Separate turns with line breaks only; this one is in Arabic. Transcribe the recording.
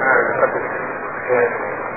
نعم